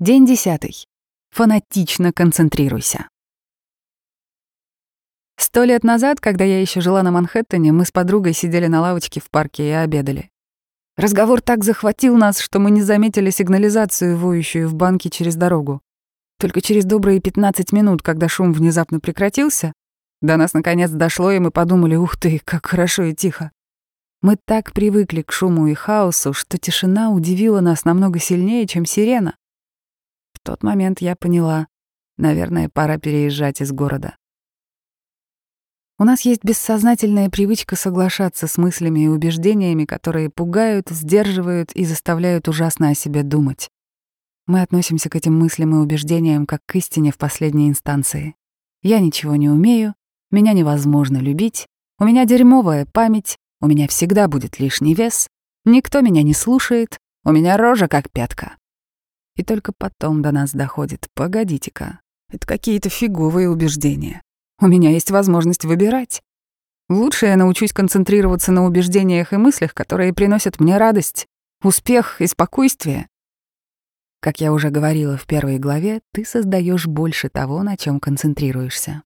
День десятый. Фанатично концентрируйся. Сто лет назад, когда я еще жила на Манхэттене, мы с подругой сидели на лавочке в парке и обедали. Разговор так захватил нас, что мы не заметили сигнализацию, воющую в банке через дорогу. Только через добрые 15 минут, когда шум внезапно прекратился, до нас наконец дошло, и мы подумали, ух ты, как хорошо и тихо. Мы так привыкли к шуму и хаосу, что тишина удивила нас намного сильнее, чем сирена. В тот момент я поняла, наверное, пора переезжать из города. У нас есть бессознательная привычка соглашаться с мыслями и убеждениями, которые пугают, сдерживают и заставляют ужасно о себе думать. Мы относимся к этим мыслям и убеждениям как к истине в последней инстанции. Я ничего не умею, меня невозможно любить, у меня дерьмовая память, у меня всегда будет лишний вес, никто меня не слушает, у меня рожа как пятка. И только потом до нас доходит, погодите-ка, это какие-то фиговые убеждения. У меня есть возможность выбирать. Лучше я научусь концентрироваться на убеждениях и мыслях, которые приносят мне радость, успех и спокойствие. Как я уже говорила в первой главе, ты создаешь больше того, на чем концентрируешься.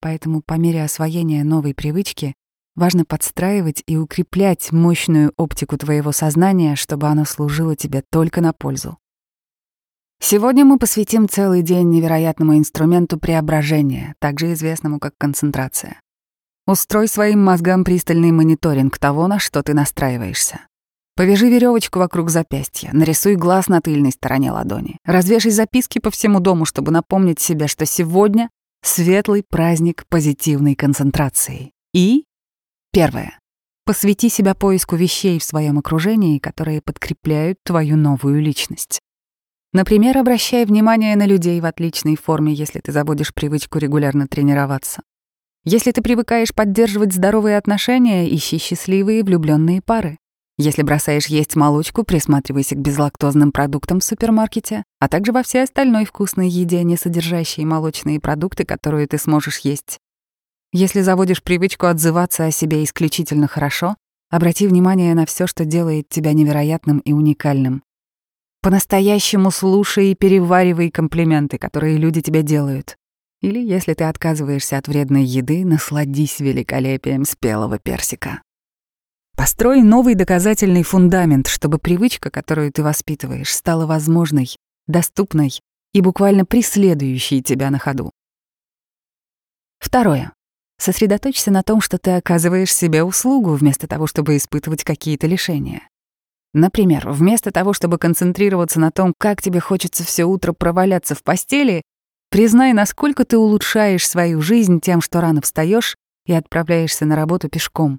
Поэтому по мере освоения новой привычки важно подстраивать и укреплять мощную оптику твоего сознания, чтобы оно служило тебе только на пользу. Сегодня мы посвятим целый день невероятному инструменту преображения, также известному как концентрация. Устрой своим мозгам пристальный мониторинг того, на что ты настраиваешься. Повяжи веревочку вокруг запястья, нарисуй глаз на тыльной стороне ладони, развешай записки по всему дому, чтобы напомнить себе, что сегодня светлый праздник позитивной концентрации. И первое. Посвяти себя поиску вещей в своем окружении, которые подкрепляют твою новую личность. Например, обращай внимание на людей в отличной форме, если ты заводишь привычку регулярно тренироваться. Если ты привыкаешь поддерживать здоровые отношения, ищи счастливые влюбленные пары. Если бросаешь есть молочку, присматривайся к безлактозным продуктам в супермаркете, а также во всей остальной вкусной еде, не содержащей молочные продукты, которые ты сможешь есть. Если заводишь привычку отзываться о себе исключительно хорошо, обрати внимание на все, что делает тебя невероятным и уникальным. По-настоящему слушай и переваривай комплименты, которые люди тебе делают. Или, если ты отказываешься от вредной еды, насладись великолепием спелого персика. Построй новый доказательный фундамент, чтобы привычка, которую ты воспитываешь, стала возможной, доступной и буквально преследующей тебя на ходу. Второе. Сосредоточься на том, что ты оказываешь себе услугу, вместо того, чтобы испытывать какие-то лишения. Например, вместо того, чтобы концентрироваться на том, как тебе хочется все утро проваляться в постели, признай, насколько ты улучшаешь свою жизнь тем, что рано встаешь и отправляешься на работу пешком.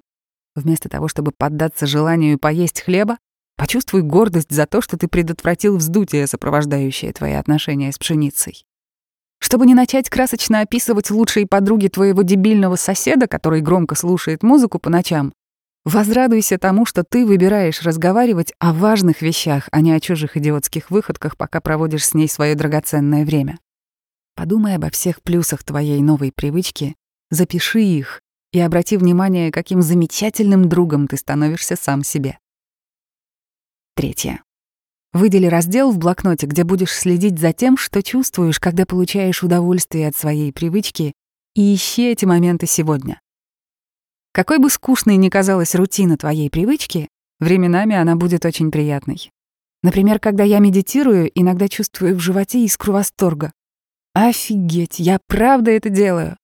Вместо того, чтобы поддаться желанию поесть хлеба, почувствуй гордость за то, что ты предотвратил вздутие, сопровождающее твои отношения с пшеницей. Чтобы не начать красочно описывать лучшие подруги твоего дебильного соседа, который громко слушает музыку по ночам, Возрадуйся тому, что ты выбираешь разговаривать о важных вещах, а не о чужих идиотских выходках, пока проводишь с ней свое драгоценное время. Подумай обо всех плюсах твоей новой привычки, запиши их и обрати внимание, каким замечательным другом ты становишься сам себе. Третье. Выдели раздел в блокноте, где будешь следить за тем, что чувствуешь, когда получаешь удовольствие от своей привычки, и ищи эти моменты сегодня. Какой бы скучной ни казалась рутина твоей привычки, временами она будет очень приятной. Например, когда я медитирую, иногда чувствую в животе искру восторга. Офигеть, я правда это делаю.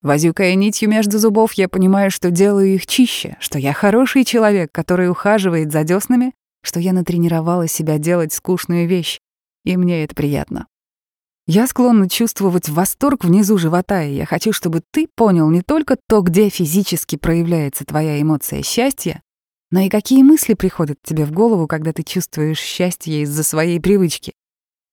Возюкая нитью между зубов, я понимаю, что делаю их чище, что я хороший человек, который ухаживает за дёснами, что я натренировала себя делать скучную вещь, и мне это приятно. Я склонна чувствовать восторг внизу живота, и я хочу, чтобы ты понял не только то, где физически проявляется твоя эмоция счастья, но и какие мысли приходят тебе в голову, когда ты чувствуешь счастье из-за своей привычки.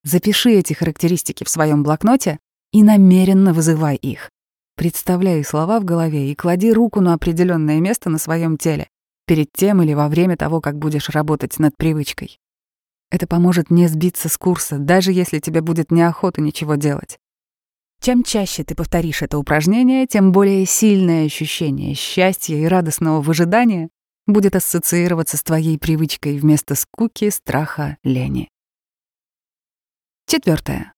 Запиши эти характеристики в своем блокноте и намеренно вызывай их. Представляй слова в голове и клади руку на определенное место на своем теле, перед тем или во время того, как будешь работать над привычкой. Это поможет не сбиться с курса, даже если тебе будет неохота ничего делать. Чем чаще ты повторишь это упражнение, тем более сильное ощущение счастья и радостного выжидания будет ассоциироваться с твоей привычкой вместо скуки, страха, лени. Четвертое.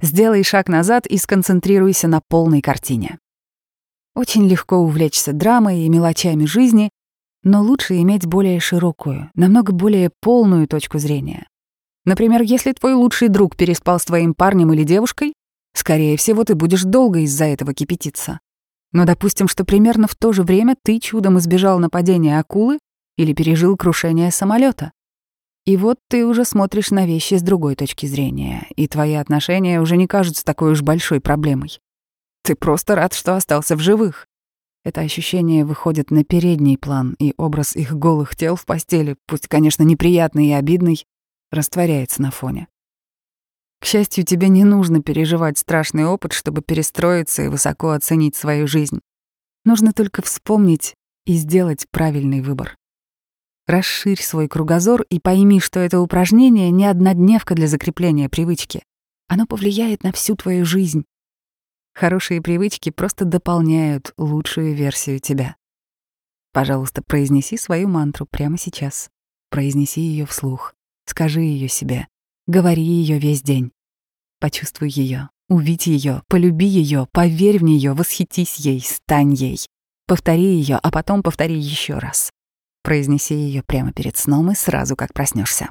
Сделай шаг назад и сконцентрируйся на полной картине. Очень легко увлечься драмой и мелочами жизни, но лучше иметь более широкую, намного более полную точку зрения. Например, если твой лучший друг переспал с твоим парнем или девушкой, скорее всего, ты будешь долго из-за этого кипятиться. Но допустим, что примерно в то же время ты чудом избежал нападения акулы или пережил крушение самолета. И вот ты уже смотришь на вещи с другой точки зрения, и твои отношения уже не кажутся такой уж большой проблемой. Ты просто рад, что остался в живых. Это ощущение выходит на передний план, и образ их голых тел в постели, пусть, конечно, неприятный и обидный, растворяется на фоне. К счастью, тебе не нужно переживать страшный опыт, чтобы перестроиться и высоко оценить свою жизнь. Нужно только вспомнить и сделать правильный выбор. Расширь свой кругозор и пойми, что это упражнение не однодневка для закрепления привычки. Оно повлияет на всю твою жизнь. Хорошие привычки просто дополняют лучшую версию тебя. Пожалуйста, произнеси свою мантру прямо сейчас. Произнеси ее вслух. Скажи ее себе. Говори ее весь день. Почувствуй ее, увидь ее, полюби ее, поверь в нее, восхитись ей, стань ей. Повтори ее, а потом повтори еще раз. Произнеси ее прямо перед сном и сразу как проснешься.